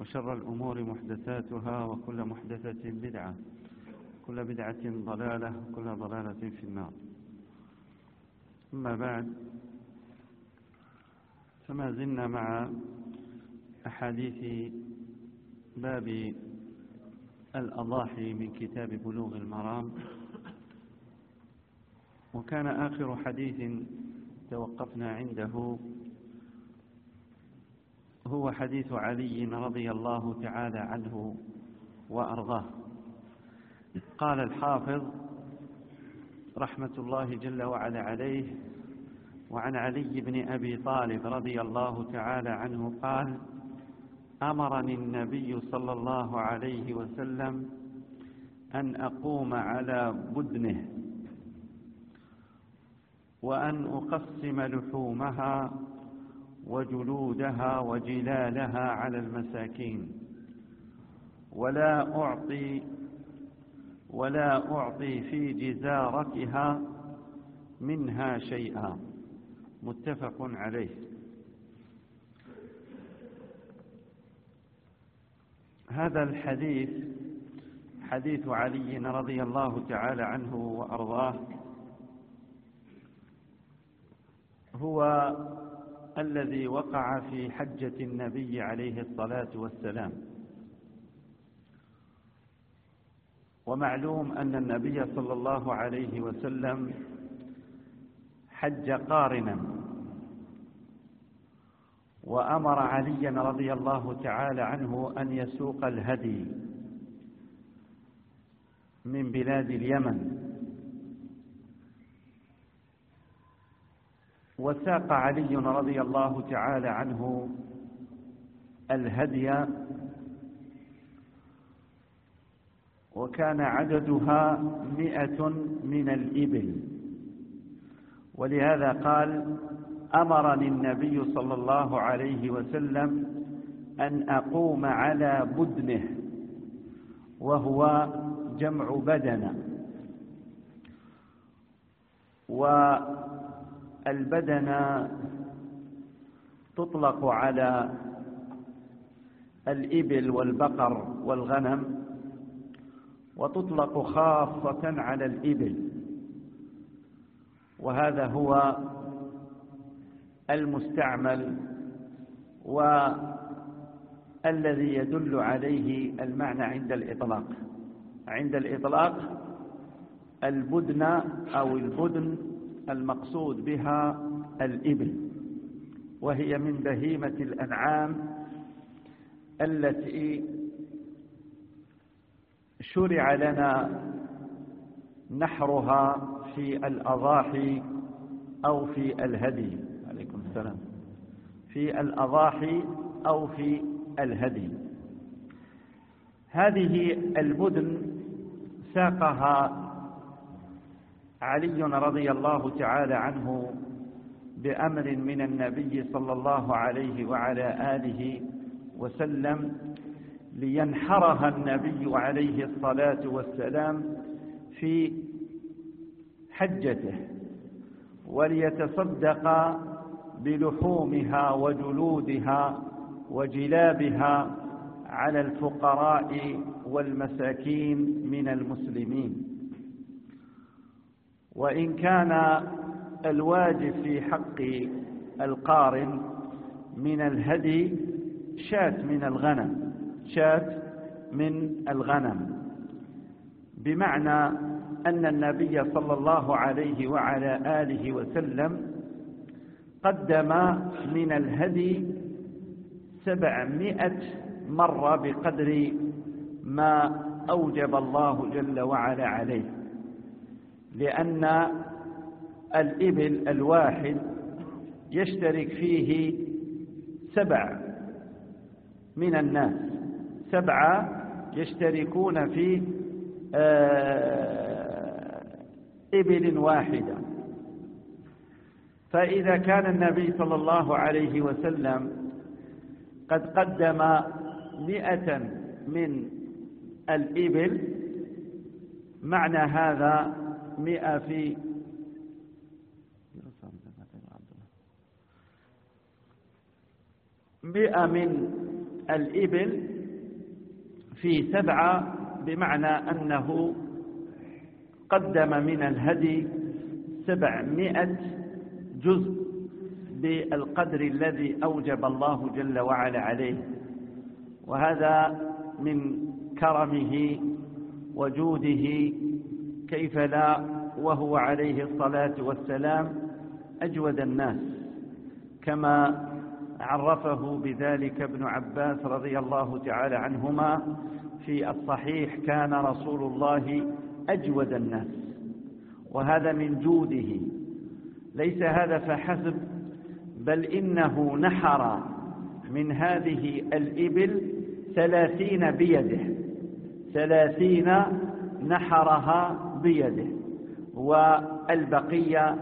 وشر الأمور محدثاتها وكل محدثة بدعة كل بدعة ضلالة وكل ضلالة في النار. أما بعد فما زلنا مع أحاديث باب الأضاحي من كتاب بلوغ المرام. وكان آخر حديث توقفنا عنده هو حديث علي رضي الله تعالى عنه وأرضاه. قال الحافظ رحمة الله جل وعلا عليه وعن علي بن أبي طالب رضي الله تعالى عنه قال أمرني النبي صلى الله عليه وسلم أن أقوم على بدنه وأن أقسم لحومها وجلودها وجلالها على المساكين. ولا أعطي ولا أعطي في جزارتها منها شيئا. متفق عليه. هذا الحديث حديث علي رضي الله تعالى عنه وأرضاه هو الذي وقع في حجة النبي عليه الصلاة والسلام. ومعلوم أن النبي صلى الله عليه وسلم حج قارنا وأمر عليا رضي الله تعالى عنه أن يسوق الهدي من بلاد اليمن. وساق علي رضي الله تعالى عنه الهدي وكان عددها مئة من الإبل. ولهذا قال أمرني النبي صلى الله عليه وسلم أن أقوم على بدنه وهو جمع بدنة. والبدن تطلق على الإبل والبقر والغنم وتطلق خاصة على الإبل. وهذا هو المستعمل والذي يدل عليه المعنى عند الإطلاق. عند الإطلاق البدن أو البدن المقصود بها الإبل وهي من بهيمة الأنعام التي شرع لنا نحرها في الأضاحي أو في الهدي. عليكم السلام. في الأضاحي أو في الهدي. هذه البدن ساقها علي رضي الله تعالى عنه بأمر من النبي صلى الله عليه وعلى آله وسلم لينحرها النبي عليه الصلاة والسلام في حجته وليتصدق بلحومها وجلودها وجلابها على الفقراء والمساكين من المسلمين. وإن كان الواجب في حق القارن من الهدي شاة من الغنم شاة من الغنم. بمعنى أن النبي صلى الله عليه وعلى آله وسلم قدم من الهدي سبعمائة مرة بقدر ما أوجب الله جل وعلا عليه. لأن الإبل الواحد يشترك فيه سبع من الناس. سبعة يشتركون في آه، إبل واحدة. فإذا كان النبي صلى الله عليه وسلم قد قدم مئة من الإبل معنى هذا مئة في مئة من الإبل في سبعة بمعنى أنه قدم من الهدي سبعمائة جزء بالقدر الذي أوجب الله جل وعلا عليه. وهذا من كرمه وجوده كيف لا وهو عليه الصلاة والسلام أجود الناس كما عرفه بذلك ابن عباس رضي الله تعالى عنهما في الصحيح كان رسول الله أجود الناس وهذا من جوده ليس هذا فحسب بل إنه نحر من هذه الإبل ثلاثين بيده ثلاثين نحرها بيده والبقية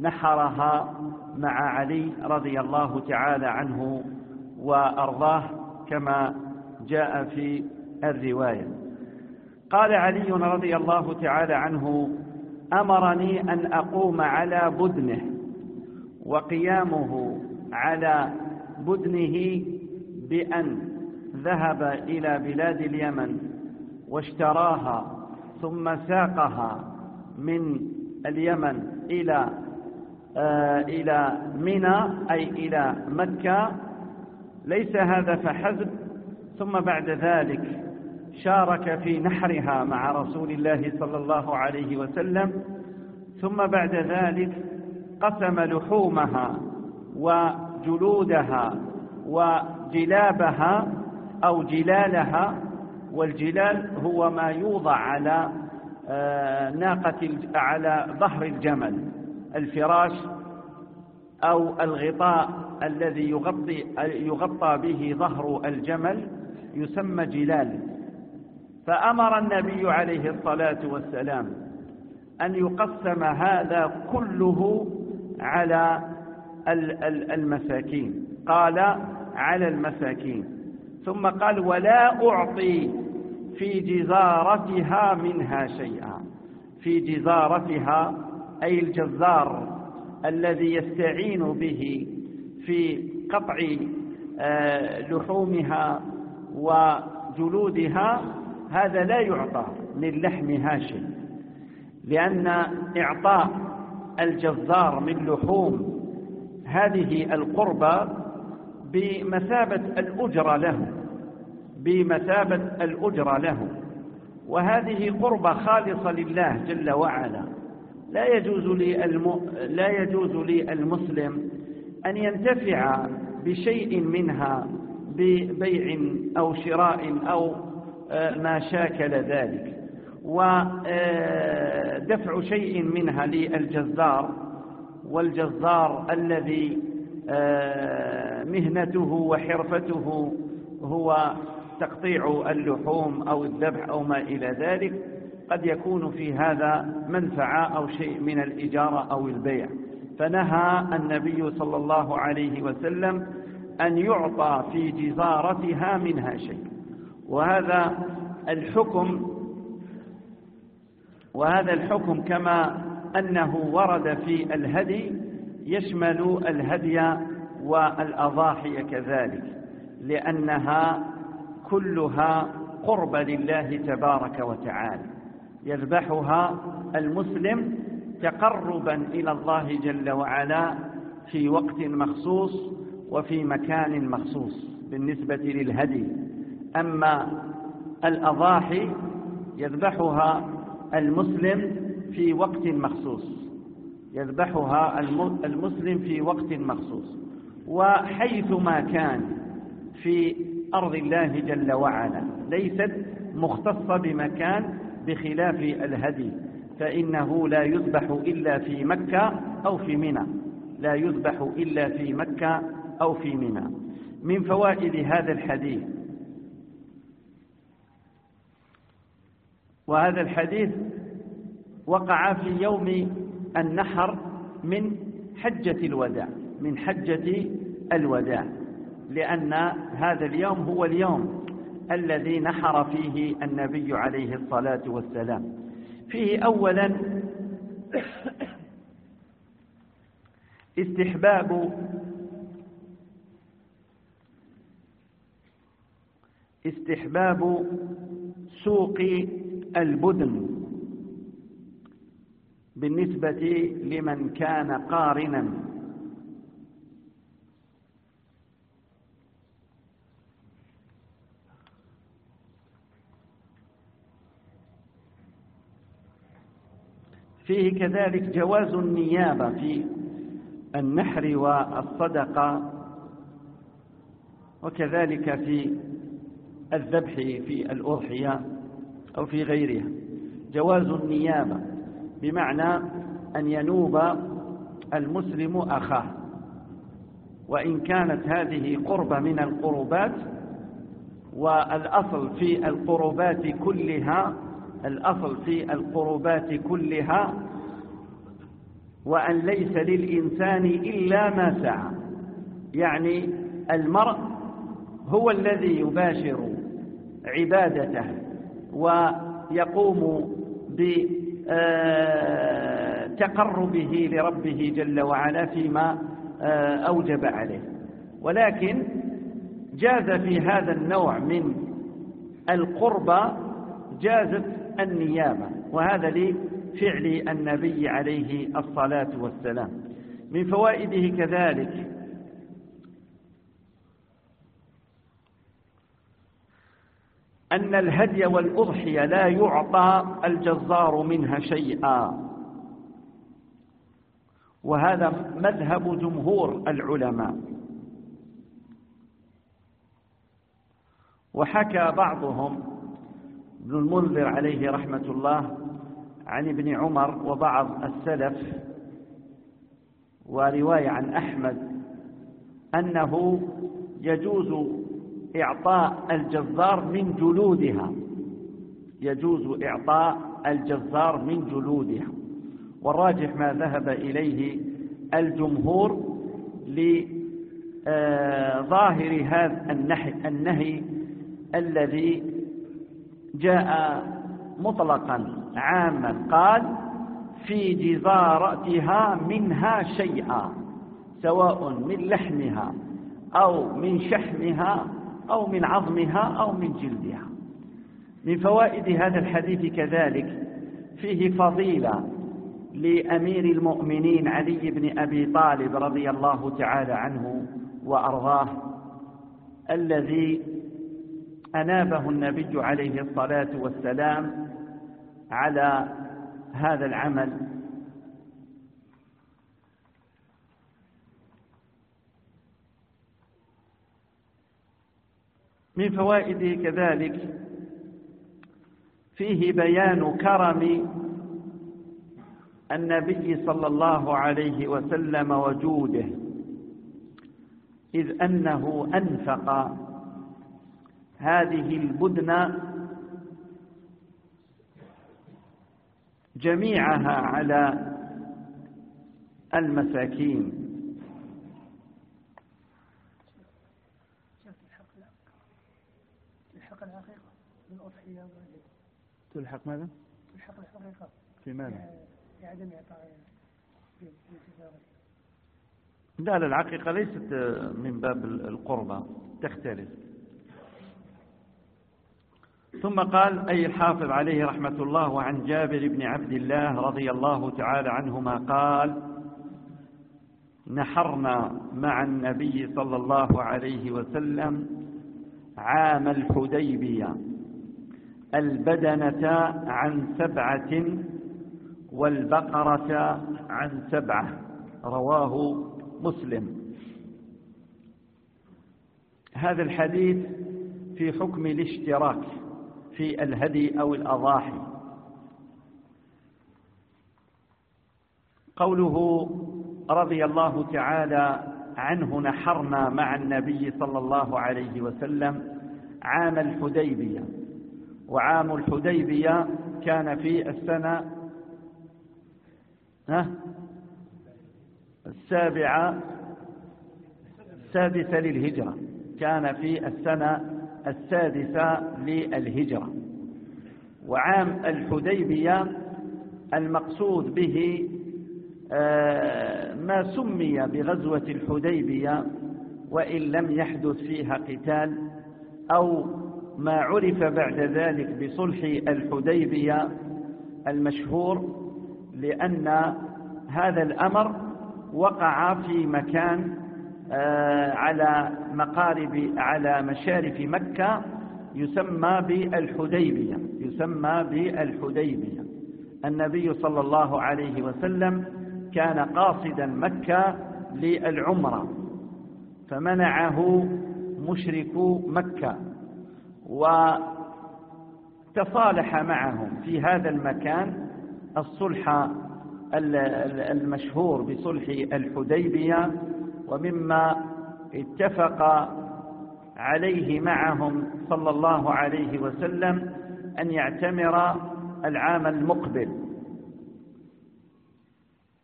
نحرها مع علي رضي الله تعالى عنه وأرضاه كما جاء في الرواية. قال علي رضي الله تعالى عنه أمرني أن أقوم على بدنه وقيامه على بدنه بأن ذهب إلى بلاد اليمن واشتراها ثم ساقها من اليمن إلى آه إلى منى أي إلى مكة. ليس هذا فحسب. ثم بعد ذلك شارك في نحرها مع رسول الله صلى الله عليه وسلم. ثم بعد ذلك قسم لحومها وجلودها وجلابها أو جلالها والجلال هو ما يوضع على آه، ناقة على ظهر الجمل. الفراش أو الغطاء الذي يغطي يغطى به ظهر الجمل يسمى جلال. فأمر النبي عليه الصلاة والسلام أن يقسم هذا كله على المساكين. قال على المساكين. ثم قال ولا أعطي في جزارتها منها شيئا. في جزارتها أي الجزار الذي يستعين به في قطع آه، لحومها وجلودها هذا لا يعطى من لحمها شيء. لأن إعطاء الجزار من لحوم هذه القربة بمثابة الأجرة له. بمثابة الأجرة له. وهذه قربة خالصة لله جل وعلا. لا يجوز لي الم... لا يجوز لي المسلم أن ينتفع بشيء منها ببيع أو شراء أو آه، ما شاكل ذلك. ودفع شيء منها للجزار والجزار الذي آه، مهنته وحرفته هو تقطيع اللحوم أو الذبح أو ما إلى ذلك قد يكون في هذا منفعة أو شيء من الإجارة أو البيع. فنهى النبي صلى الله عليه وسلم أن يعطى في جزارتها منها شيء. وهذا الحكم وهذا الحكم كما أنه ورد في الهدي يشمل الهدي والأضاحي كذلك لأنها كلها قرب لله تبارك وتعالى. يذبحها المسلم تقربا إلى الله جل وعلا في وقت مخصوص وفي مكان مخصوص بالنسبة للهدي. أما الأضاحي يذبحها المسلم في وقت مخصوص. يذبحها المسلم في وقت مخصوص. وحيثما كان في أرض الله جل وعلا ليست مختصة بمكان بخلاف الهدي فإنه لا يذبح إلا في مكة أو في منى لا يذبح إلا في مكة أو في منى. من فوائد هذا الحديث وهذا الحديث وقع في يوم النحر من حجة الوداع من حجة الوداع. لأن هذا اليوم هو اليوم الذي نحر فيه النبي عليه الصلاة والسلام. فيه أولا استحباب استحباب سوق البدن بالنسبة لمن كان قارنا. فيه كذلك جواز النيابة في النحر والصدقة وكذلك في الذبح في الأضحية أو في غيرها. جواز النيابة بمعنى أن ينوب المسلم أخاه. وإن كانت هذه قربة من القربات والأصل في القربات كلها الأصل في القربات كلها وأن ليس للإنسان إلا ما سعى. يعني المرء هو الذي يباشر عبادته ويقوم بتقربه لربه جل وعلا فيما أوجب عليه. ولكن جاز في هذا النوع من القربة جازت النيابة وهذا لفعل النبي عليه الصلاة والسلام. من فوائده كذلك أن الهدي والأضحية لا يعطى الجزار منها شيئا. وهذا مذهب جمهور العلماء. وحكى بعضهم ابن المنذر عليه رحمة الله عن ابن عمر وبعض السلف ورواية عن أحمد أنه يجوز إعطاء الجزار من جلودها يجوز إعطاء الجزار من جلودها. والراجح ما ذهب إليه الجمهور لظاهر هذا النهي, النهي الذي جاء مطلقا عاما قال في جزارتها منها شيئا سواء من لحمها أو من شحمها أو من عظمها أو من جلدها. من فوائد هذا الحديث كذلك فيه فضيلة لأمير المؤمنين علي بن أبي طالب رضي الله تعالى عنه وأرضاه الذي أنابه النبي عليه الصلاة والسلام على هذا العمل. من فوائده كذلك فيه بيان كرم النبي صلى الله عليه وسلم وجوده إذ أنه أنفق هذه البدن جميعها على المساكين. تلحق ماذا؟ تلحق الحقيقة. في ماذا؟ في عدم إعطاء لا لا العقيقة ليست من باب القربة تختلف. ثم قال أي الحافظ عليه رحمة الله وعن جابر بن عبد الله رضي الله تعالى عنهما قال نحرنا مع النبي صلى الله عليه وسلم عام الحديبية البدنة عن سبعة والبقرة عن سبعة رواه مسلم. هذا الحديث في حكم الاشتراك. في الهدي أو الأضاحي. قوله رضي الله تعالى عنه نحرنا مع النبي صلى الله عليه وسلم عام الحديبية. وعام الحديبية كان في السنة السابعة السادسة للهجرة. كان في السنة السادسة للهجرة. وعام الحديبية المقصود به آه، ما سمي بغزوة الحديبية وإن لم يحدث فيها قتال أو ما عرف بعد ذلك بصلح الحديبية المشهور لأن هذا الأمر وقع في مكان على مقارب على مشارف مكة يسمى بالحديبية يسمى بالحديبية. النبي صلى الله عليه وسلم كان قاصدا مكة للعمرة فمنعه مشرك مكة وتصالح معهم في هذا المكان الصلح المشهور بصلح الحديبية. ومما اتفق عليه معهم صلى الله عليه وسلم أن يعتمر العام المقبل.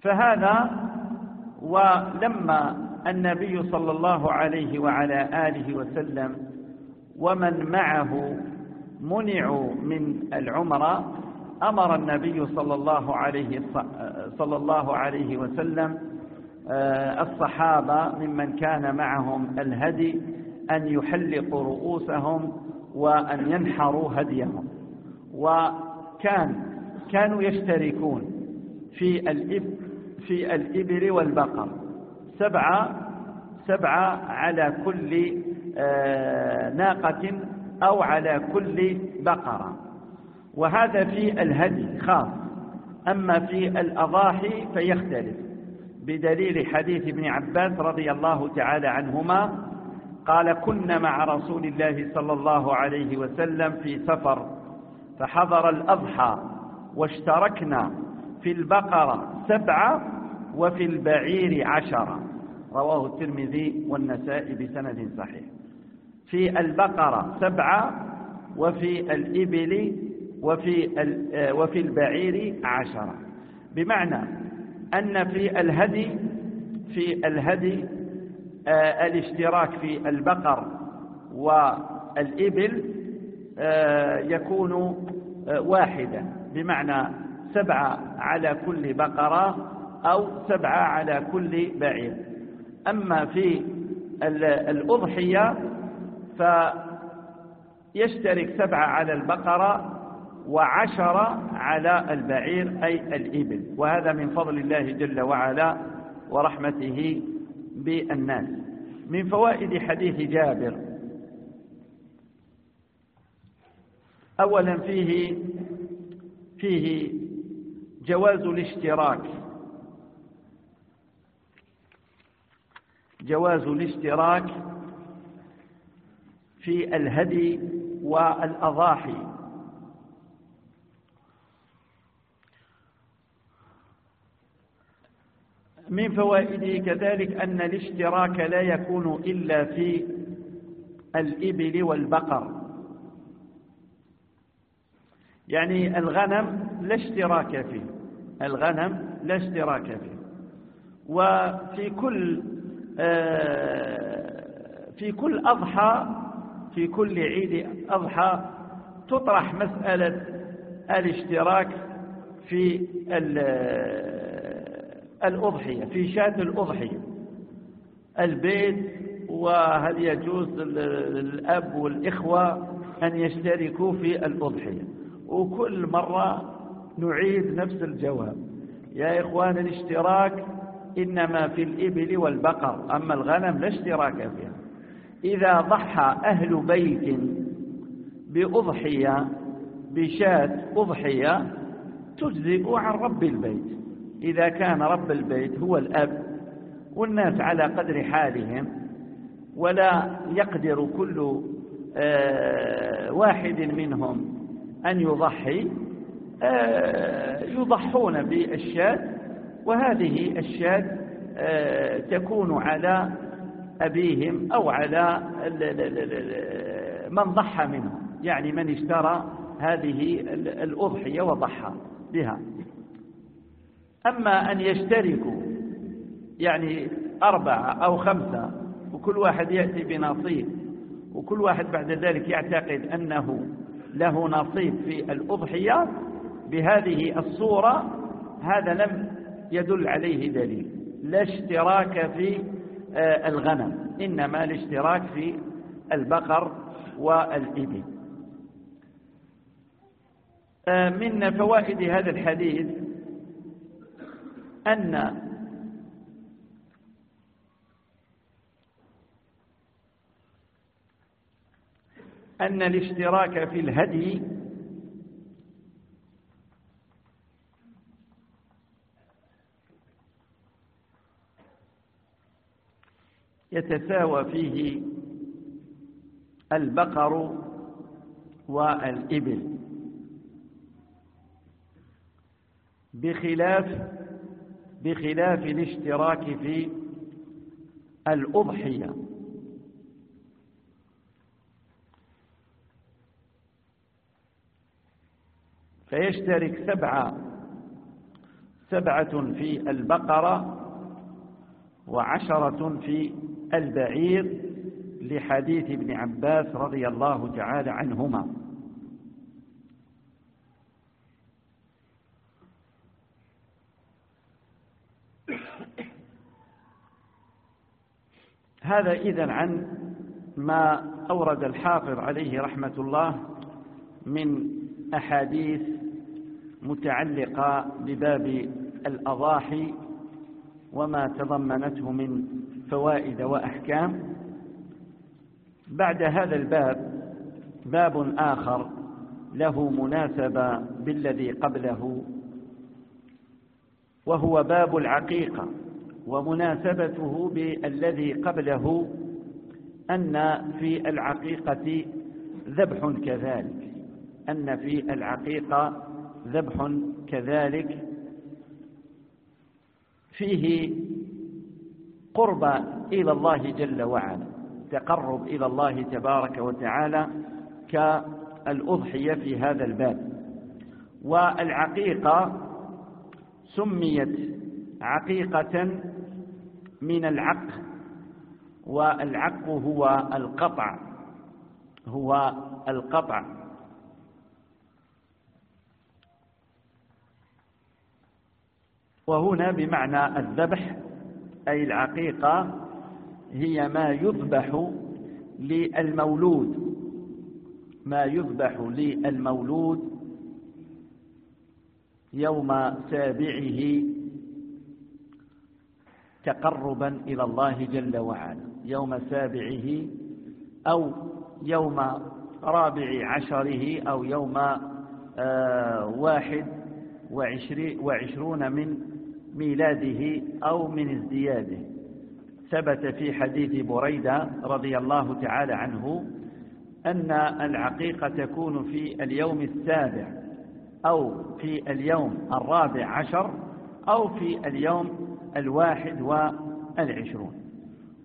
فهذا ولما النبي صلى الله عليه وعلى آله وسلم ومن معه منعوا من العمرة أمر النبي صلى الله عليه صلى الله عليه وسلم الصحابة ممن كان معهم الهدي أن يحلقوا رؤوسهم وأن ينحروا هديهم. وكان كانوا يشتركون في الإب في الإبل والبقر. سبعة سبعة على كل آه، ناقة أو على كل بقرة. وهذا في الهدي خاص. أما في الأضاحي فيختلف. بدليل حديث ابن عباس رضي الله تعالى عنهما قال كنا مع رسول الله صلى الله عليه وسلم في سفر فحضر الأضحى واشتركنا في البقرة سبعة وفي البعير عشرة. رواه الترمذي والنسائي بسند صحيح. في البقرة سبعة وفي الإبل وفي وفي البعير عشرة. بمعنى أن في الهدي في الهدي آه، الاشتراك في البقر والإبل آه، يكون آه، واحدا بمعنى سبعة على كل بقرة أو سبعة على كل بعير. أما في الأضحية فيشترك سبعة على البقرة وعشرة على البعير أي الإبل. وهذا من فضل الله جل وعلا ورحمته بالناس. من فوائد حديث جابر. أولا فيه فيه جواز الاشتراك. جواز الاشتراك في الهدي والأضاحي. من فوائده كذلك أن الاشتراك لا يكون إلا في الإبل والبقر. يعني الغنم لا اشتراك فيه. الغنم لا اشتراك فيه. وفي كل آه، في كل أضحى في كل عيد أضحى تطرح مسألة الاشتراك في الأضحية في شاة الأضحية. البيت وهل يجوز للأب والإخوة أن يشتركوا في الأضحية. وكل مرة نعيد نفس الجواب. يا إخوان الاشتراك إنما في الإبل والبقر أما الغنم لا اشتراك فيها. إذا ضحى أهل بيت بأضحية بشاة أضحية تجزئ عن رب البيت. إذا كان رب البيت هو الأب والناس على قدر حالهم ولا يقدر كل آه، واحد منهم أن يضحي آه، يضحون بالشاة وهذه الشاة آه، تكون على أبيهم أو على من ضحى منهم يعني من اشترى هذه الأضحية وضحى بها. أما أن يشتركوا يعني أربعة أو خمسة وكل واحد يأتي بنصيب وكل واحد بعد ذلك يعتقد أنه له نصيب في الأضحية بهذه الصورة هذا لم يدل عليه دليل. لا اشتراك في آه، الغنم إنما الاشتراك في البقر والإبل. آه، من فوائد هذا الحديث أن أن الاشتراك في الهدي يتساوى فيه البقر والإبل بخلاف بخلاف الاشتراك في الأضحية. فيشترك سبعة سبعة في البقرة وعشرة في البعير لحديث ابن عباس رضي الله تعالى عنهما. هذا إذا عن ما أورد الحافظ عليه رحمة الله من أحاديث متعلقة بباب الأضاحي وما تضمنته من فوائد وأحكام. بعد هذا الباب باب آخر له مناسبة بالذي قبله وهو باب العقيقة. ومناسبته بالذي قبله أن في العقيقة ذبح كذلك أن في العقيقة ذبح كذلك. فيه قرب إلى الله جل وعلا تقرب إلى الله تبارك وتعالى كالأضحية في هذا الباب. والعقيقة سميت عقيقة من العق والعق هو القطع هو القطع. وهنا بمعنى الذبح أي العقيقة هي ما يذبح للمولود. ما يذبح للمولود يوم سابعه تقربا إلى الله جل وعلا يوم سابعه أو يوم رابع عشره أو يوم آه، واحد وعشرون من ميلاده أو من ازدياده. ثبت في حديث بريدة رضي الله تعالى عنه أن العقيقة تكون في اليوم السابع أو في اليوم الرابع عشر أو في اليوم الواحد والعشرون.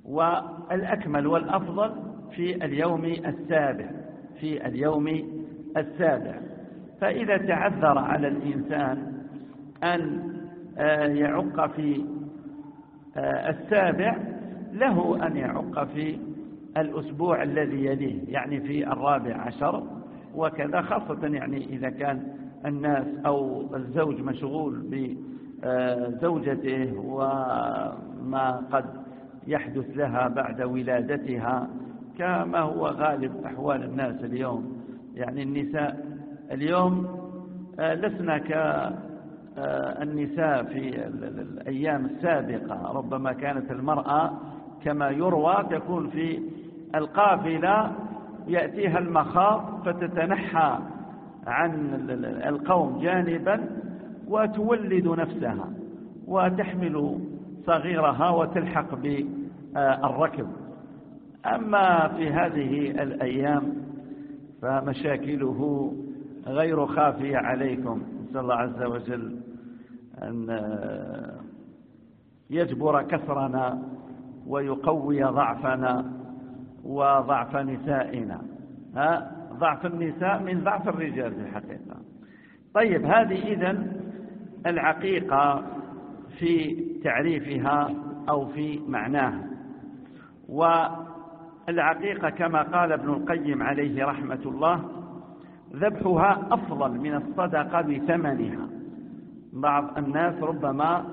والأكمل والأفضل في اليوم السابع في اليوم السابع. فإذا تعذر على الإنسان أن آه، يعق في آه، السابع له أن يعق في الأسبوع الذي يليه يعني في الرابع عشر. وكذا خاصة يعني إذا كان الناس أو الزوج مشغول بزوجته وما قد يحدث لها بعد ولادتها كما هو غالب أحوال الناس اليوم. يعني النساء اليوم آه، لسنا كالنساء آه، في الأيام السابقة. ربما كانت المرأة كما يروى تكون في القافلة يأتيها المخاض فتتنحى عن القوم جانبا وتولد نفسها وتحمل صغيرها وتلحق بالركب. أما في هذه الأيام فمشاكله غير خافية عليكم. نسأل الله عز وجل أن يجبر كسرنا ويقوي ضعفنا وضعف نسائنا. ها؟ ضعف النساء من ضعف الرجال في الحقيقة. طيب هذه إذن العقيقة في تعريفها أو في معناها. والعقيقة كما قال ابن القيم عليه رحمة الله ذبحها أفضل من الصدقة بثمنها. بعض الناس ربما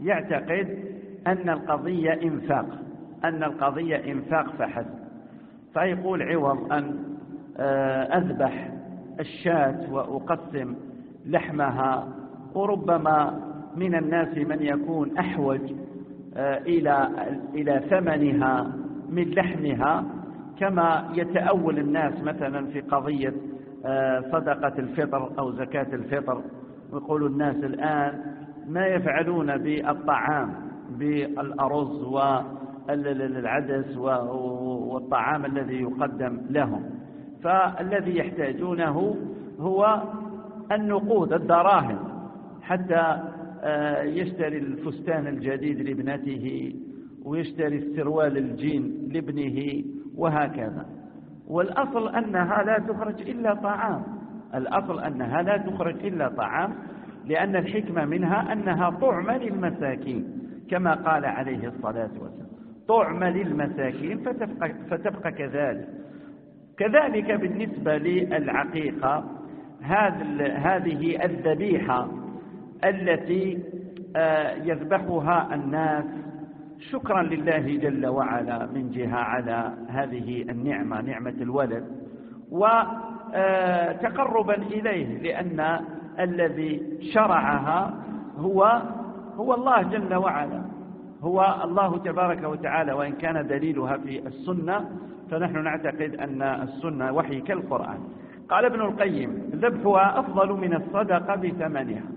يعتقد أن القضية إنفاق أن القضية إنفاق فحسب. فيقول عوض أن آه، أذبح الشاة وأقسم لحمها وربما من الناس من يكون أحوج آه، إلى إلى ثمنها من لحمها كما يتأول الناس مثلا في قضية آه، صدقة الفطر أو زكاة الفطر. ويقول الناس الآن ما يفعلون بالطعام بالأرز والعدس والطعام الذي يقدم لهم. فالذي يحتاجونه هو النقود الدراهم. حتى آه، يشتري الفستان الجديد لابنته ويشتري السروال الجين لابنه وهكذا. والأصل أنها لا تخرج إلا طعام. الأصل أنها لا تخرج إلا طعام لأن الحكمة منها أنها طعم للمساكين كما قال عليه الصلاة والسلام. طعم للمساكين فتبقى, فتبقى كذلك. كذلك بالنسبة للعقيقة هذه الذبيحة التي آه، يذبحها الناس. شكرا لله جل وعلا من جهة على هذه النعمة نعمة الولد. وتقربا آه، إليه لأن الذي شرعها هو هو الله جل وعلا. هو الله تبارك وتعالى وإن كان دليلها في السنة فنحن نعتقد أن السنة وحي كالقرآن. قال ابن القيم ذبحها أفضل من الصدقة بثمنها.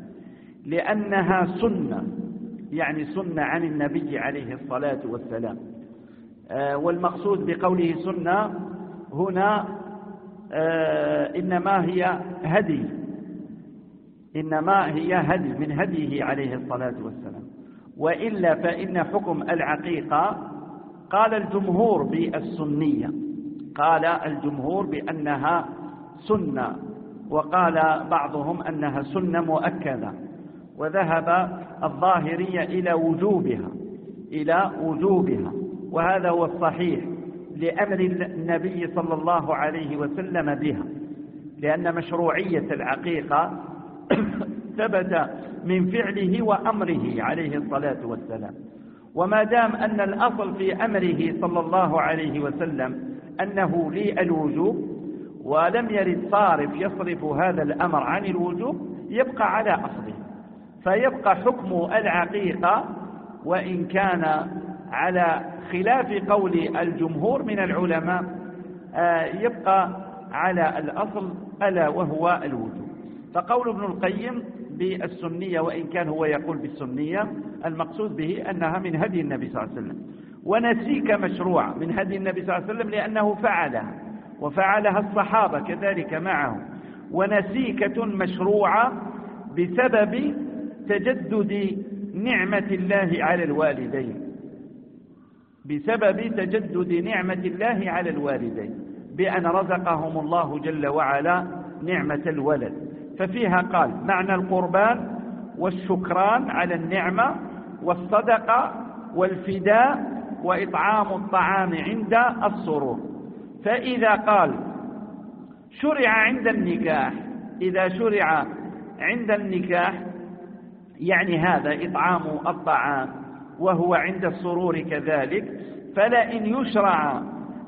لأنها سنة يعني سنة عن النبي عليه الصلاة والسلام. آه، والمقصود بقوله سنة هنا آه، إنما هي هدي. إنما هي هدي من هديه عليه الصلاة والسلام. وإلا فإن حكم العقيقة قال الجمهور بالسنية. قال الجمهور بأنها سنة وقال بعضهم أنها سنة مؤكدة. وذهب الظاهرية إلى وجوبها إلى وجوبها وهذا هو الصحيح لأمر النبي صلى الله عليه وسلم بها لأن مشروعية العقيقة ثبت من فعله وأمره عليه الصلاة والسلام. وما دام أن الأصل في أمره صلى الله عليه وسلم أنه لي الوجوب ولم يرد صارف يصرف هذا الأمر عن الوجوب يبقى على أصله. فيبقى حكم العقيقة وإن كان على خلاف قول الجمهور من العلماء آه، يبقى على الأصل ألا وهو الوجوب. فقول ابن القيم بالسنية وإن كان هو يقول بالسنية المقصود به أنها من هدي النبي صلى الله عليه وسلم. ونسيك مشروع من هدي النبي صلى الله عليه وسلم لأنه فعلها وفعلها الصحابة كذلك معه. ونسيكة مشروعة بسبب تجدد نعمة الله على الوالدين. بسبب تجدد نعمة الله على الوالدين. بأن رزقهم الله جل وعلا نعمة الولد. ففيها قال معنى القربان والشكران على النعمة والصدقة والفداء وإطعام الطعام عند السرور. فإذا قال شرع عند النكاح إذا شرع عند النكاح يعني هذا إطعام الطعام وهو عند السرور كذلك فلا إن يشرع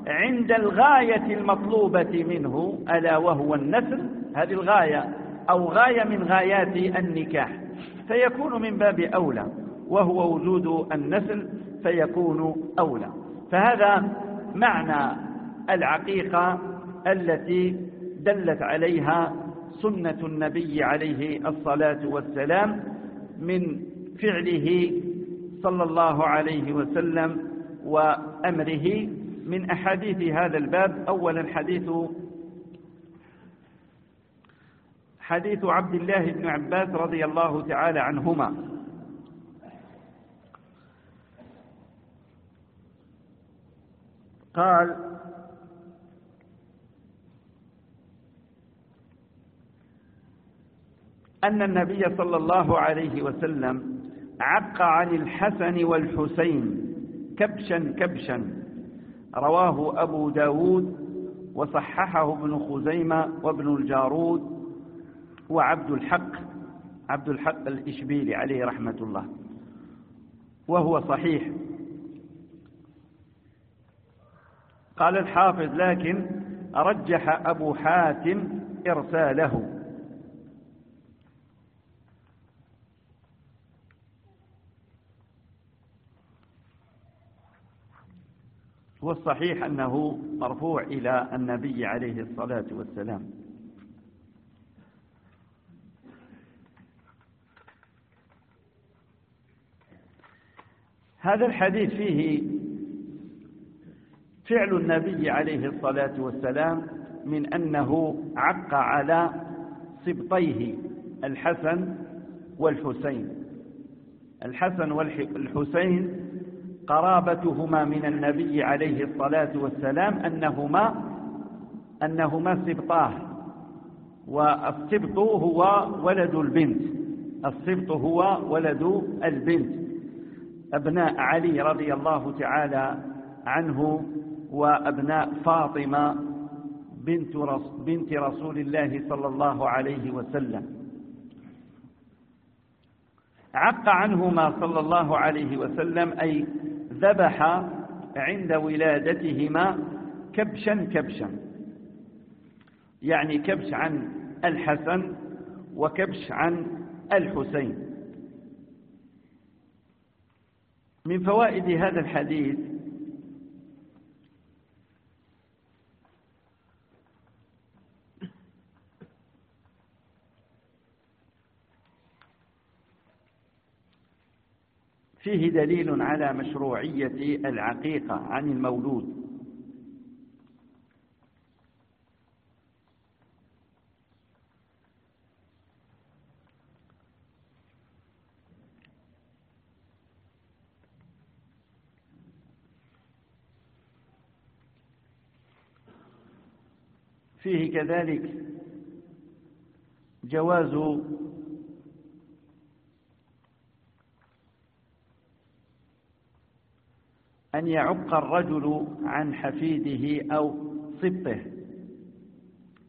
عند الغاية المطلوبة منه ألا وهو النسل هذه الغاية أو غاية من غايات النكاح فيكون من باب أولى وهو وجود النسل فيكون أولى. فهذا معنى العقيقة التي دلت عليها سنة النبي عليه الصلاة والسلام من فعله صلى الله عليه وسلم وأمره من أحاديث هذا الباب. أولا حديث حديث عبد الله بن عباس رضي الله تعالى عنهما. قال أن النبي صلى الله عليه وسلم عق عن الحسن والحسين كبشا كبشا. رواه أبو داود وصححه ابن خزيمة وابن الجارود وعبد الحق عبد الحق الإشبيلي عليه رحمة الله. وهو صحيح. قال الحافظ لكن رجح أبو حاتم إرساله. والصحيح أنه مرفوع إلى النبي عليه الصلاة والسلام. هذا الحديث فيه فعل النبي عليه الصلاة والسلام من أنه عق على سبطيه الحسن والحسين. الحسن والحسين قرابتهما من النبي عليه الصلاة والسلام أنهما أنهما سبطاه والسبط هو ولد البنت السبط هو ولد البنت. أبناء علي رضي الله تعالى عنه وأبناء فاطمة بنت بنت رسول الله صلى الله عليه وسلم. عق عنهما صلى الله عليه وسلم أي ذبح عند ولادتهما كبشا كبشا. يعني كبش عن الحسن وكبش عن الحسين. من فوائد هذا الحديث فيه دليل على مشروعية العقيقة عن المولود. فيه كذلك جواز أن يعق الرجل عن حفيده أو صبته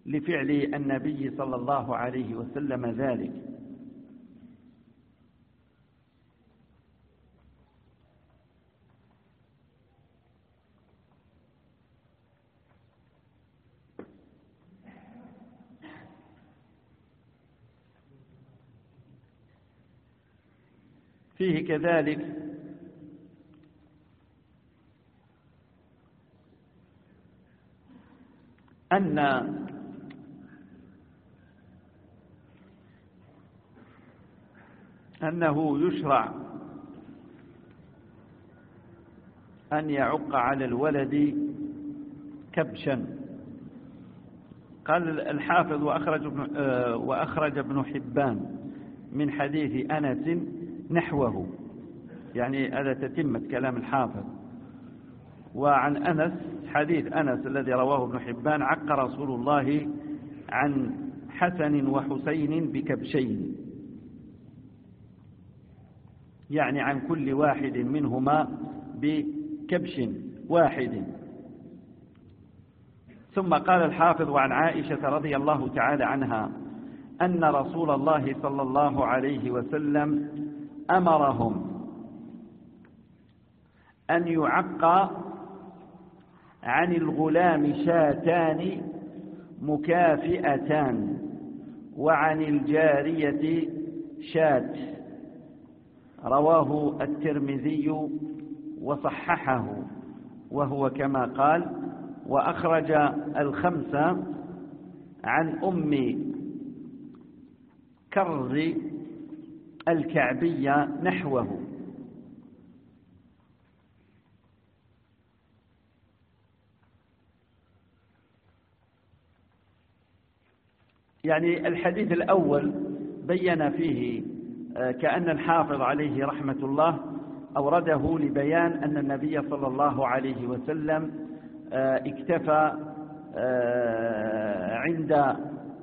لفعل النبي صلى الله عليه وسلم ذلك. فيه كذلك أن أنه يشرع أن يعق على الولد كبشا. قال الحافظ وأخرج ابن, آه، وأخرج ابن حبان من حديث أنس نحوه. يعني هذا تتمة كلام الحافظ. وعن أنس حديث أنس الذي رواه ابن حبان عق رسول الله عن حسن وحسين بكبشين. يعني عن كل واحد منهما بكبش واحد. ثم قال الحافظ عن عائشة رضي الله تعالى عنها أن رسول الله صلى الله عليه وسلم أمرهم أن يعقى عن الغلام شاتان مكافئتان وعن الجارية شات. رواه الترمذي وصححه وهو كما قال وأخرج الخمسة عن أم كرز الكعبية نحوه. يعني الحديث الأول بين فيه آه، كأن الحافظ عليه رحمة الله أورده لبيان أن النبي صلى الله عليه وسلم آه، اكتفى آه، عند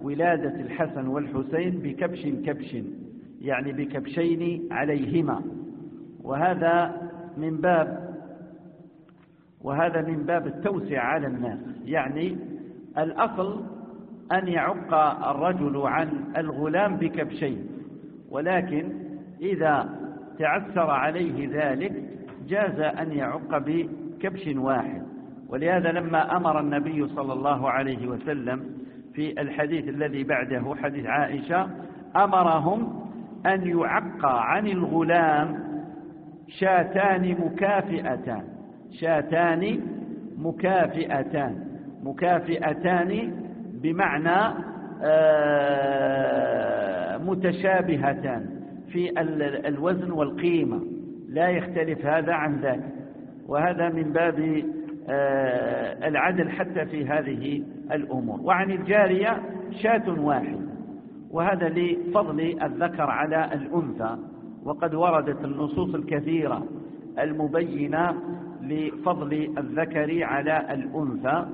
ولادة الحسن والحسين بكبش كبش يعني بكبشين عليهما. وهذا من باب وهذا من باب التوسع على الناس. يعني الأصل أن يعق الرجل عن الغلام بكبشين ولكن إذا تعسر عليه ذلك جاز أن يعق بكبش واحد. ولهذا لما أمر النبي صلى الله عليه وسلم في الحديث الذي بعده حديث عائشة أمرهم أن يعق عن الغلام شاتان مكافئتان شاتان مكافئتان مكافئتان بمعنى آه، متشابهتان في الوزن والقيمة. لا يختلف هذا عن ذاك. وهذا من باب آه، العدل حتى في هذه الأمور. وعن الجارية شاة واحدة. وهذا لفضل الذكر على الأنثى. وقد وردت النصوص الكثيرة المبينة لفضل الذكر على الأنثى.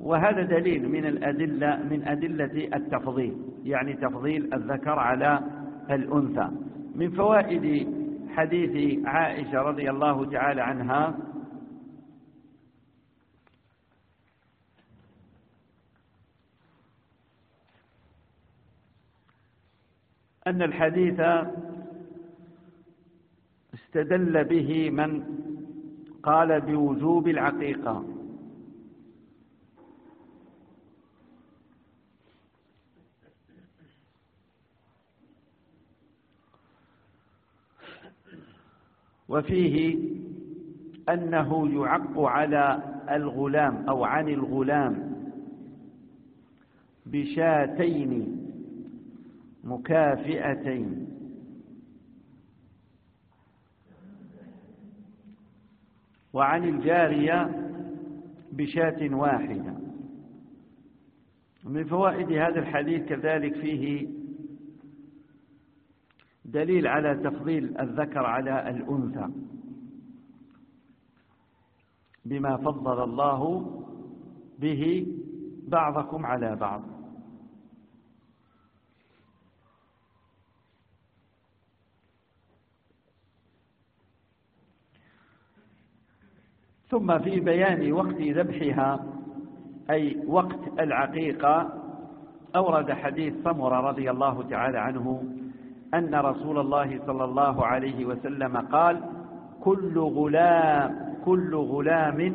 وهذا دليل من الأدلة من أدلة التفضيل يعني تفضيل الذكر على الأنثى. من فوائد حديث عائشة رضي الله تعالى عنها أن الحديث استدل به من قال بوجوب العقيقة. وفيه أنه يعق على الغلام أو عن الغلام بشاتين مكافئتين. وعن الجارية بشاة واحدة. من فوائد هذا الحديث كذلك فيه دليل على تفضيل الذكر على الأنثى. بما فضل الله به بعضكم على بعض. ثم في بيان وقت ذبحها أي وقت العقيقة أورد حديث سمرة رضي الله تعالى عنه أن رسول الله صلى الله عليه وسلم قال كل غلام كل غلام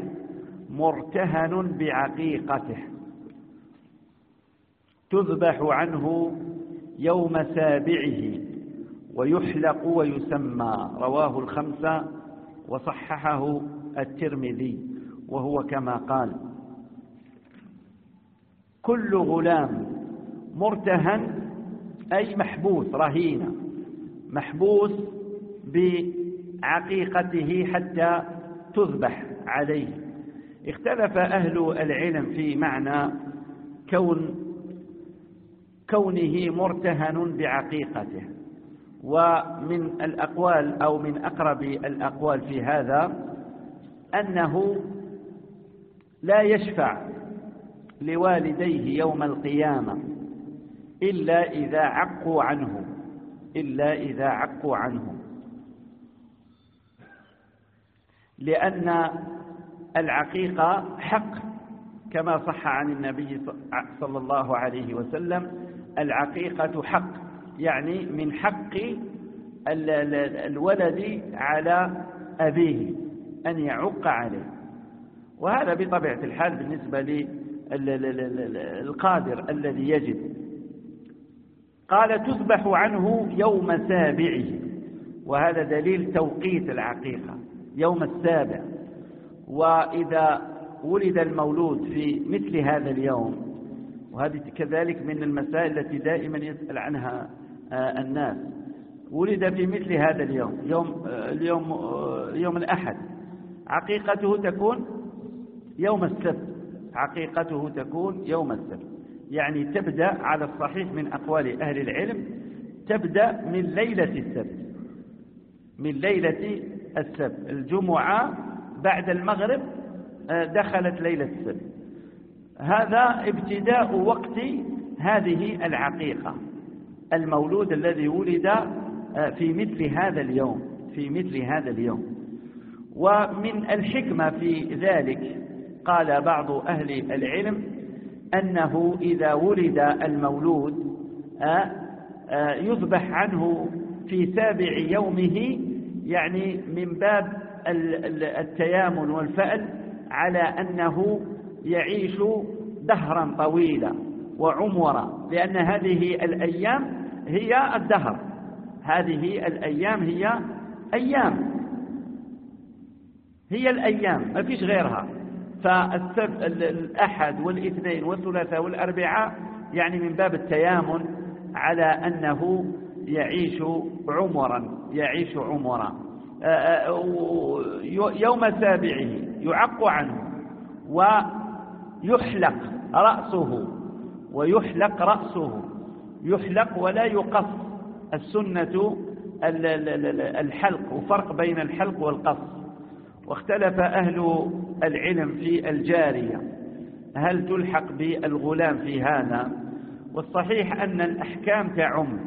مرتهن بعقيقته. تذبح عنه يوم سابعه ويحلق ويسمى. رواه الخمسة وصححه الترمذي وهو كما قال كل غلام مرتهن أي محبوس رهينة. محبوس بعقيقته حتى تذبح عليه. اختلف أهل العلم في معنى كون كونه مرتهن بعقيقته. ومن الأقوال أو من أقرب الأقوال في هذا أنه لا يشفع لوالديه يوم القيامة إلا إذا عقوا عنه. إلا إذا عقوا عنه. لأن العقيقة حق كما صح عن النبي صلى الله عليه وسلم العقيقة حق يعني من حق الولد على أبيه أن يعق عليه. وهذا بطبيعة الحال بالنسبة للقادر الذي يجد. قال تذبح عنه يوم سابعه. وهذا دليل توقيت العقيقة يوم السابع. وإذا ولد المولود في مثل هذا اليوم وهذه كذلك من المسائل التي دائما يسأل عنها آه، الناس. ولد في مثل هذا اليوم يوم آه، اليوم آه، يوم الأحد. عقيقته تكون يوم السبت. عقيقته تكون يوم السبت. يعني تبدأ على الصحيح من أقوال أهل العلم تبدأ من ليلة السبت من ليلة السبت. الجمعة بعد المغرب آه، دخلت ليلة السبت. هذا ابتداء وقت هذه العقيقة المولود الذي ولد آه، في مثل هذا اليوم في مثل هذا اليوم. ومن الحكمة في ذلك قال بعض أهل العلم أنه إذا ولد المولود آه، آه، يذبح عنه في سابع يومه يعني من باب التيامن والفأل على أنه يعيش دهرا طويلا وعمرا لأن هذه الأيام هي الدهر. هذه الأيام هي أيام. هي الأيام ما فيش غيرها. فالسبت الأحد والاثنين والثلاثاء والأربعاء يعني من باب التيامن على أنه يعيش عمرا يعيش عمرا. آه، آه، يوم سابعه يعق عنه ويحلق رأسه ويحلق رأسه. يحلق ولا يقص. السنة الحلق وفرق بين الحلق والقص. واختلف أهل العلم في الجارية. هل تلحق بالغلام في هذا؟ والصحيح أن الأحكام تعم.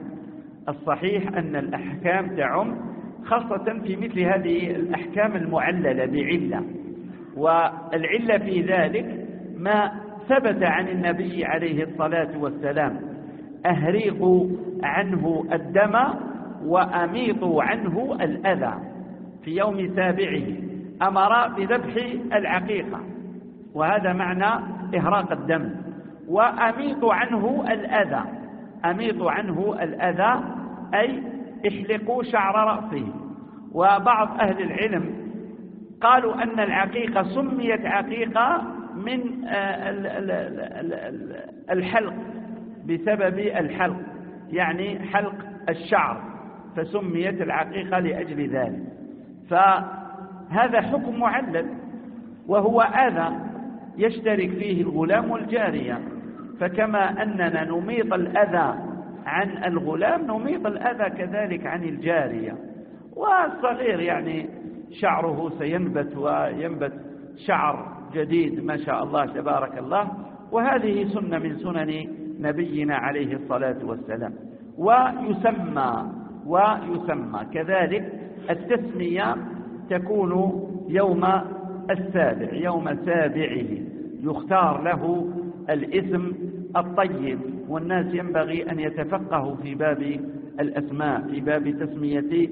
الصحيح أن الأحكام تعم خاصة في مثل هذه الأحكام المعللة بعلة. والعلة في ذلك ما ثبت عن النبي عليه الصلاة والسلام. أهريقوا عنه الدم وأميطوا عنه الأذى في يوم سابعه. أمر بذبح العقيقة وهذا معنى إهراق الدم. وأميط عنه الأذى أميط عنه الأذى أي احلقوا شعر رأسه. وبعض أهل العلم قالوا أن العقيقة سميت عقيقة من آه، الحلق بسبب الحلق يعني حلق الشعر فسميت العقيقة لأجل ذلك. ف هذا حكم معلل وهو أذى يشترك فيه الغلام والجارية فكما أننا نميط الأذى عن الغلام نميط الأذى كذلك عن الجارية. والصغير يعني شعره سينبت وينبت شعر جديد ما شاء الله تبارك الله. وهذه سنة من سنن نبينا عليه الصلاة والسلام. ويسمى ويسمى كذلك التسمية تكون يوم السابع يوم سابعه. يختار له الاسم الطيب والناس ينبغي أن يتفقهوا في باب الأسماء في باب تسمية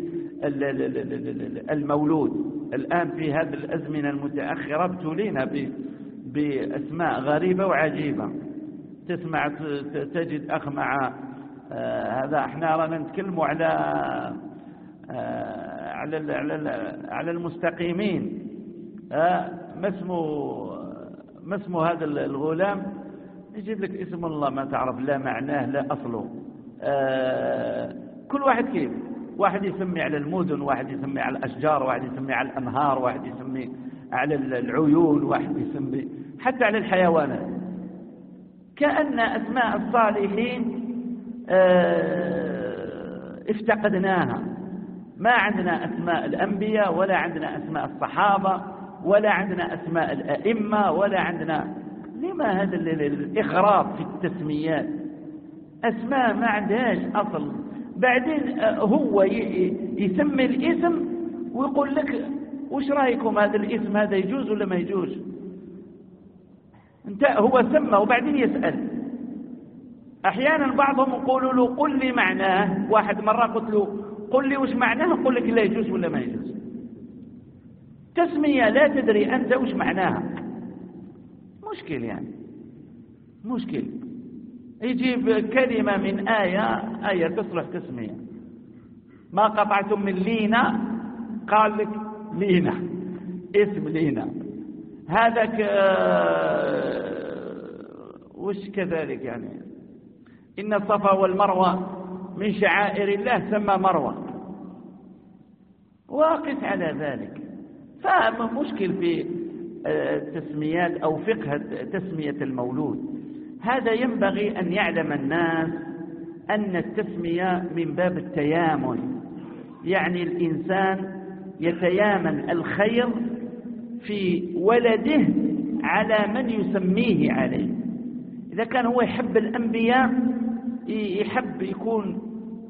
المولود. الآن في هذه الأزمنة المتأخرة ابتلينا بأسماء غريبة وعجيبة. تسمع تجد أخ مع آه، هذا إحنا رانا نتكلموا على آه، على على على المستقيمين. آه، ما اسمه ما اسمه هذا الغلام؟ يجيب لك اسم الله ما تعرف لا معناه لا أصله. آه، كل واحد كيف؟ واحد يسمي على المدن واحد يسمي على الأشجار واحد يسمي على الأنهار واحد يسمي على العيون واحد يسمي حتى على الحيوانات. كأن أسماء الصالحين افتقدناها. ما عندنا أسماء الأنبياء ولا عندنا أسماء الصحابة ولا عندنا أسماء الأئمة ولا عندنا لما هذا الإغراب في التسميات؟ أسماء ما عندهاش أصل. بعدين آه، هو يسمي الاسم ويقول لك وش رأيكم هذا الاسم؟ هذا يجوز ولا ما يجوز؟ انت هو سمى وبعدين يسأل. أحيانا بعضهم يقولوا له قل لي معناه. واحد مرة قلت له قل لي وش معناه يقول لك لا يجوز ولا ما يجوز. تسمية لا تدري أنت وش معناها. مشكل يعني. مشكل. يجيب كلمة من آية آية تصلح تسمية. ما قطعتم من لينا قال لك لينا. اسم لينا. هذا وش كذلك يعني؟ إن الصفا والمروة من شعائر الله سمى مروة. وقس على ذلك. فمشكل في التسميات آه، أو فقه تسمية المولود. هذا ينبغي أن يعلم الناس أن التسمية من باب التيامن. يعني الإنسان يتيامن الخير في ولده على من يسميه عليه. إذا كان هو يحب الأنبياء يحب يكون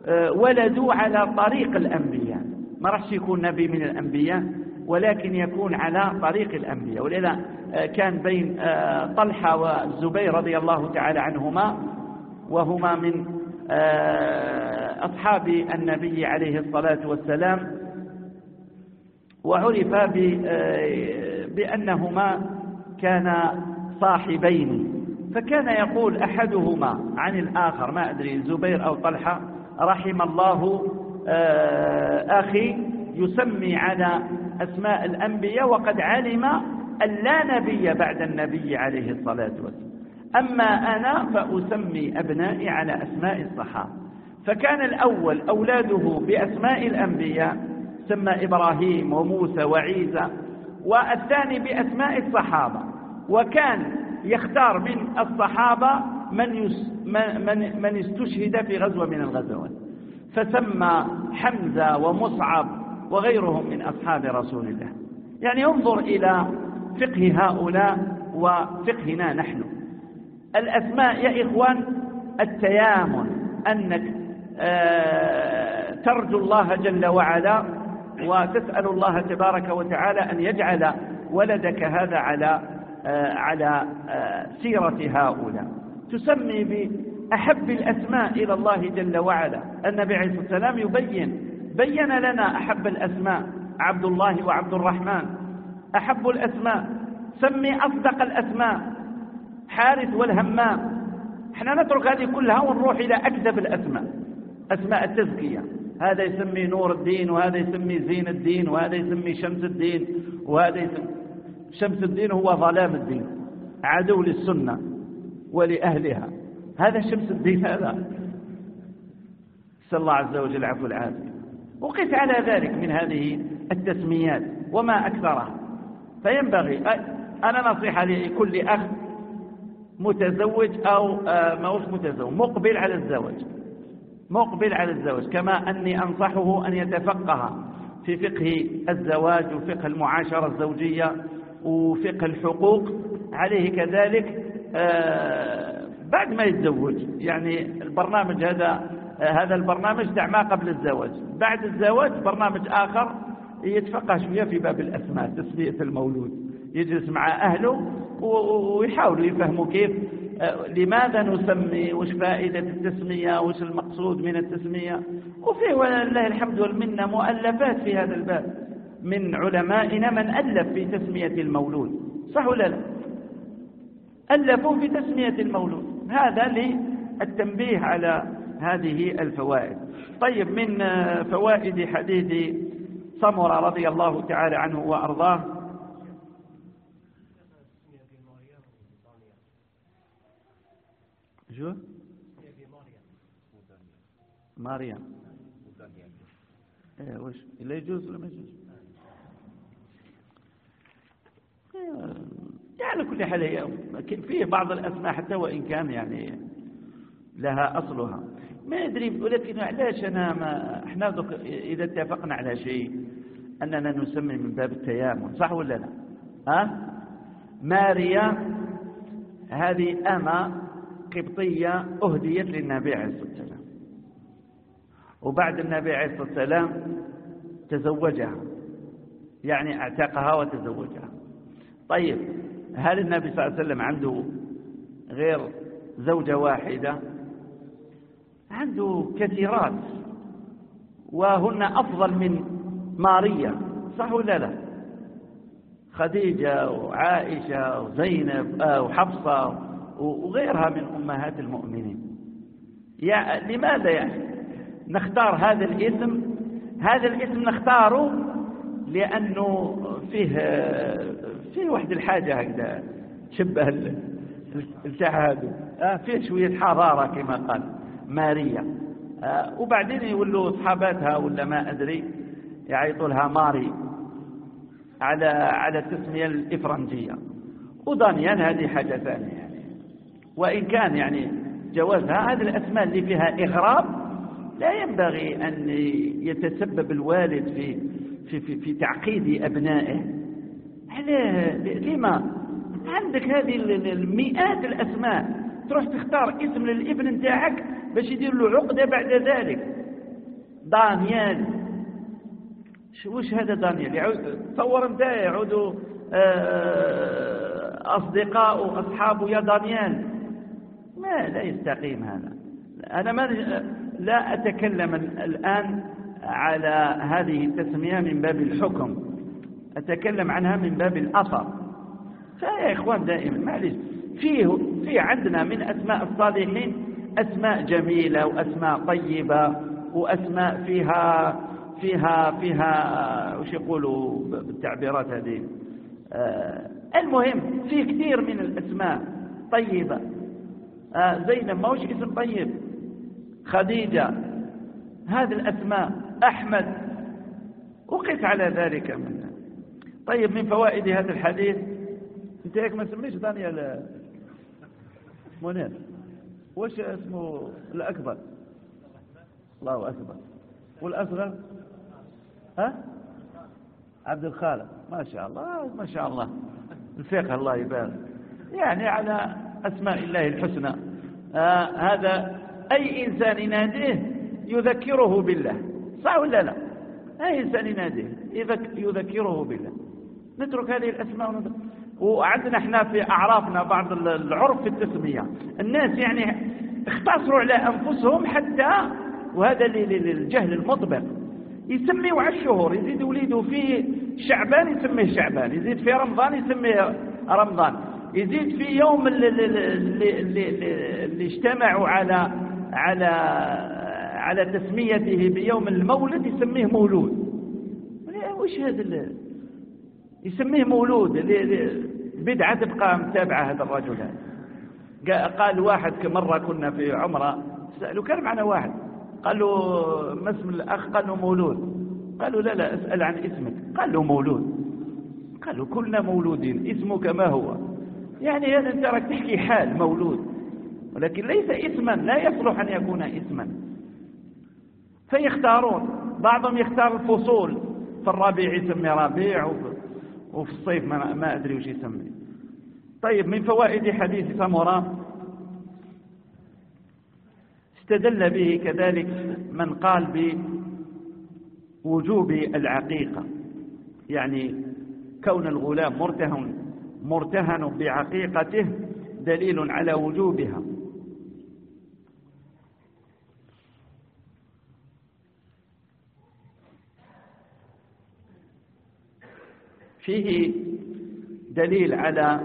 آه، ولده على طريق الأنبياء. ما راحش يكون نبي من الأنبياء ولكن يكون على طريق الأنبياء. ولذا آه، كان بين آه، طلحة والزبير رضي الله تعالى عنهما وهما من أصحاب النبي عليه الصلاة والسلام. وعرف بأنهما كانا صاحبين. فكان يقول أحدهما عن الآخر ما أدري زبير أو طلحة رحم الله آه، أخي يسمي على أسماء الأنبياء وقد علم أن لا نبي بعد النبي عليه الصلاة والسلام. أما أنا فأسمي أبنائي على أسماء الصحابة. فكان الأول أولاده بأسماء الأنبياء سمى إبراهيم وموسى وعيسى والثاني بأسماء الصحابة. وكان يختار من الصحابة من, من, من استشهد في غزوة من الغزوات. فسمى حمزة ومصعب وغيرهم من أصحاب رسول الله. يعني انظر إلى فقه هؤلاء وفقهنا نحن. الأسماء يا إخوان التيامن أنك آه، ترجو الله جل وعلا وتسأل الله تبارك وتعالى أن يجعل ولدك هذا على آه، على آه، سيرة هؤلاء. تسمي بأحب الأسماء إلى الله جل وعلا. النبي عليه الصلاة والسلام يبين بين لنا أحب الأسماء عبد الله وعبد الرحمن. أحب الأسماء سمي أصدق الأسماء حارث والهمام. إحنا نترك هذه كلها ونروح إلى أكذب الأسماء أسماء التزكية. هذا يسمي نور الدين وهذا يسمي زين الدين وهذا يسمي شمس الدين وهذا يسمي شمس الدين هو ظلام الدين عدو للسنة. ولأهلها. هذا شمس الدين هذا. نسأل الله عز وجل العفو والعافية. وقس على ذلك من هذه التسميات وما أكثرها. فينبغي أنا نصيحة لكل أخ متزوج أو آه، ما هوش متزوج؟ مقبل على الزواج. مقبل على الزواج كما أني أنصحه أن يتفقه في فقه الزواج وفقه المعاشرة الزوجية وفقه الحقوق. عليه كذلك بعد ما يتزوج. يعني البرنامج هذا آه، هذا البرنامج دع ما قبل الزواج. بعد الزواج برنامج آخر يتفقه شوية في باب الأسماء تسمية المولود. يجلس مع أهله ويحاولوا يفهموا كيف آه، لماذا نسمي وش فائدة التسمية وش المقصود من التسمية. وفيه ولله الحمد والمنة مؤلفات في هذا الباب. من علمائنا من ألف في تسمية المولود. صح ولا لا؟ ألفوا في تسمية المولود. هذا للتنبيه على هذه الفوائد. طيب من فوائد حديث صمر رضي الله تعالى عنه وأرضاه. شو؟ مريم إيه وش؟ لا يجوز ولا ما يجوز. يعني كل حال فيه بعض الأسماء حتى وإن كان يعني لها أصلها. ما أدري ولكن علاش أنا ما إحنا إذا اتفقنا على شيء أننا نسمي من باب التيامن صح ولا لا؟ ها؟ ماريا هذه أما قبطية أهديت للنبي عليه الصلاة والسلام. وبعد النبي عليه الصلاة والسلام تزوجها يعني اعتقها وتزوجها. طيب هل النبي صلى الله عليه وسلم عنده غير زوجة واحدة؟ عنده كثيرات. وهن أفضل من ماريا صح ولا لا؟ خديجة وعائشة وزينب آه، وحفصة وغيرها من أمهات المؤمنين. يعني لماذا يعني؟ نختار هذا الاسم؟ هذا الاسم نختاره لأنه فيه فيه واحد الحاجة هكذا تشبه التعادل آه فيه شوية حرارة كما قال ماريا. آه وبعدين يولوا صحاباتها ولا ما أدري يعيطوا لها ماري على على التسمية الإفرنجية. ودانيال هذه حاجة ثانية يعني. وإن كان يعني جوازها هذه الأسماء اللي فيها إغراب لا ينبغي أن يتسبب الوالد في في في, في تعقيد أبنائه. لما عندك هذه المئات الأسماء تروح تختار اسم للابن نتاعك باش يدير له عقدة بعد ذلك. دانيال. وش هذا دانيال؟ يعود تصور انت يعودوا آه، أصدقاء وأصحابه يا دانيال. ما لا يستقيم هذا. أنا ما لا أتكلم الآن على هذه التسمية من باب الحكم. أتكلم عنها من باب الأثر فيا إخوان دائما معلش فيه في عندنا من أسماء الصالحين أسماء جميلة وأسماء طيبة وأسماء فيها فيها فيها وش يقولوا بالتعبيرات هذه؟ آه المهم في كثير من الأسماء طيبة. آه زينب ما وش اسم طيب؟ خديجة. هذه الأسماء أحمد. وقس على ذلك منها طيب من فوائد هذا الحديث؟ انت هيك ما تسميش دانيال منير. وش اسمه الأكبر؟ الله أكبر. والأصغر؟ ها؟ عبد الخالق. ما شاء الله ما شاء الله. الفقه الله يبارك. يعني على أسماء الله الحسنى. آه هذا أي إنسان يناديه يذكره بالله. صح ولا لا؟ أي إنسان يناديه يذكره بالله. نترك هذه الأسماء ونترك وعندنا إحنا في أعرافنا بعض العرف في التسمية. الناس يعني اختصروا على أنفسهم حتى وهذا للجهل المطبق يسميه على الشهور يزيد وليده في شعبان يسميه شعبان يزيد في رمضان يسميه رمضان. يزيد في يوم اللي, اللي, اللي, اللي اجتمعوا على على على تسميته بيوم المولد يسميه مولود. وش هذا يسميه مولود بدعة تبقى متابعة هذا الرجل. قال واحد مرة كنا في عمرة سألوا كان معنا واحد. قال له ما اسم الأخ؟ قال له مولود. قالوا لا لا اسأل عن اسمك. قال له مولود. قالوا كلنا مولودين اسمك ما هو؟ يعني هذا أنت راك تحكي حال مولود. ولكن ليس اسما لا يصلح أن يكون اسما. فيختارون بعضهم يختار الفصول. في الربيع يسمي ربيع وفي الصيف ما, ما أدري وش يسمي. طيب من فوائد حديث سمرة استدل به كذلك من قال بوجوب العقيقة. يعني كون الغلام مرتهن مرتهن بعقيقته دليل على وجوبها. فيه دليل على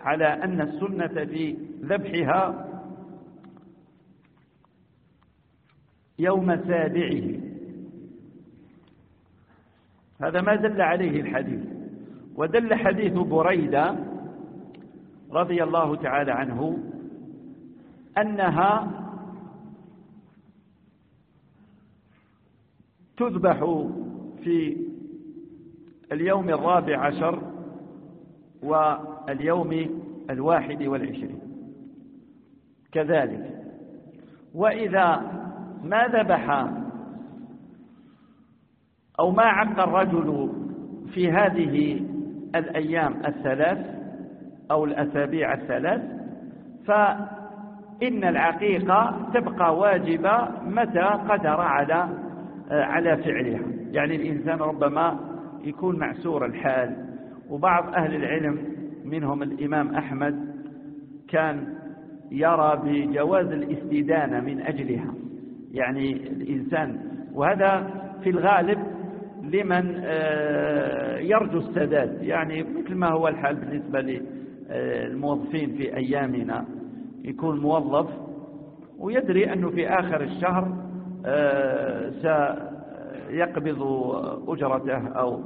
على أن السنة في ذبحها يوم سابعه. هذا ما دل عليه الحديث. ودل حديث بريدة رضي الله تعالى عنه أنها تذبح في اليوم الرابع عشر واليوم الواحد والعشرين. كذلك. وإذا ما ذبح أو ما عق الرجل في هذه الأيام الثلاث أو الأسابيع الثلاث ف إن العقيقة تبقى واجبة متى قدر على على فعلها. يعني الإنسان ربما يكون معسور الحال. وبعض أهل العلم منهم الإمام أحمد كان يرى بجواز الاستدانة من أجلها. يعني الإنسان وهذا في الغالب لمن آه، يرجو السداد. يعني مثل ما هو الحال بالنسبة للموظفين في أيامنا. يكون موظف ويدري أنه في آخر الشهر آه، سيقبض أجرته أو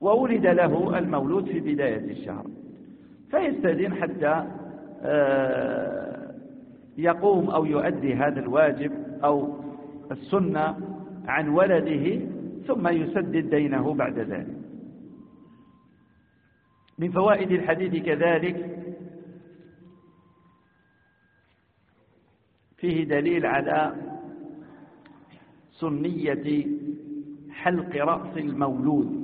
وولد له المولود في بداية الشهر. فيستدين حتى آه، يقوم أو يؤدي هذا الواجب أو السنة عن ولده ثم يسدد دينه بعد ذلك. من فوائد الحديث كذلك فيه دليل على سنية حلق رأس المولود.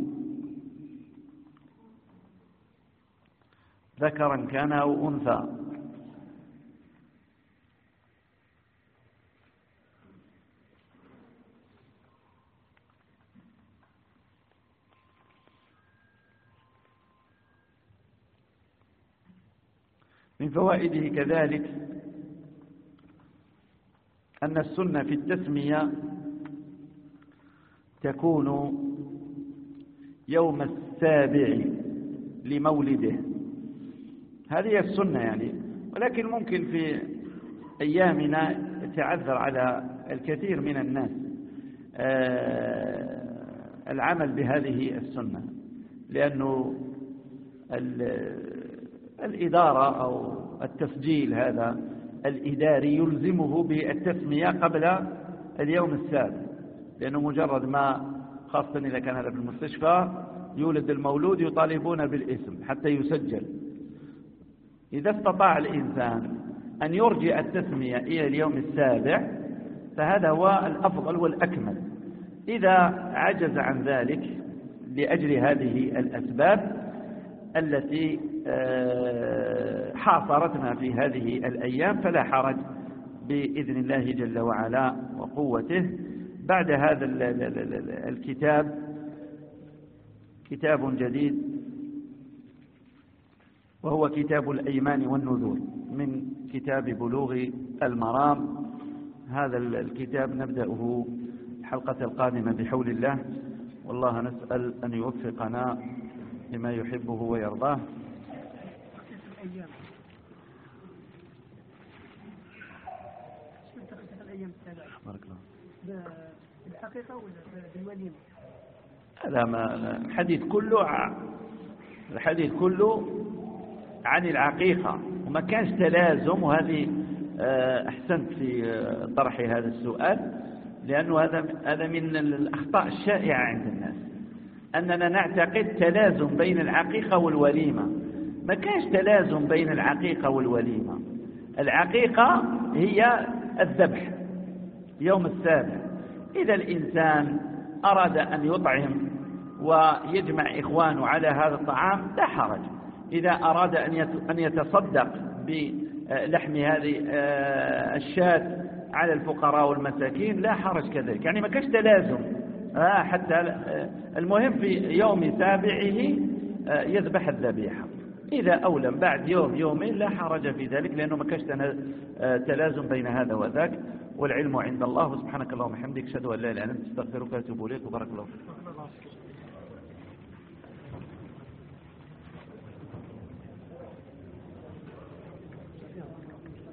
ذكرا كان أو أنثى. من فوائده كذلك أن السنة في التسمية تكون يوم السابع لمولده. هذه السنة يعني. ولكن ممكن في أيامنا تعذر على الكثير من الناس آه، العمل بهذه السنة. لأنه الإدارة أو التسجيل هذا الإداري يلزمه بالتسمية قبل اليوم السابع لأنه مجرد ما خاصة إذا كان هذا في المستشفى يولد المولود يطالبون بالاسم حتى يسجل. إذا استطاع الإنسان أن يرجع التسمية إلى اليوم السابع فهذا هو الأفضل والأكمل. إذا عجز عن ذلك لأجل هذه الأسباب التي آه، حاصرتنا في هذه الأيام فلا حرج بإذن الله جل وعلا وقوته. بعد هذا الكتاب كتاب جديد وهو كتاب الأيمان والنذور من كتاب بلوغ المرام. هذا الكتاب نبدأه الحلقة القادمة بحول الله. والله نسأل أن يوفقنا لما يحبه ويرضاه. بارك الله بالحقيقة ولا هذا ما الحديث كله الحديث كله عن العقيقة. وما كانش تلازم وهذه آه، أحسنت في آه، طرح هذا السؤال لأنه هذا هذا من الأخطاء الشائعة عند الناس. أننا نعتقد تلازم بين العقيقة والوليمة. ما كانش تلازم بين العقيقة والوليمة. العقيقة هي الذبح يوم السابع. إذا الإنسان أراد أن يطعم ويجمع إخوانه على هذا الطعام لا حرج. إذا أراد أن يتصدق بلحم هذه آه، الشاة على الفقراء والمساكين لا حرج كذلك. يعني ما كاش تلازم. آه، حتى آه، المهم في يوم سابعه يذبح الذبيحة. إذا أولم بعد يوم يومين لا حرج في ذلك لأنه ما كاش تلازم بين هذا وذاك. والعلم عند الله. سبحانك اللهم وبحمدك أشهد أن لا إله إلا أنت أستغفرك وأتوب إليك. وبارك الله فيك.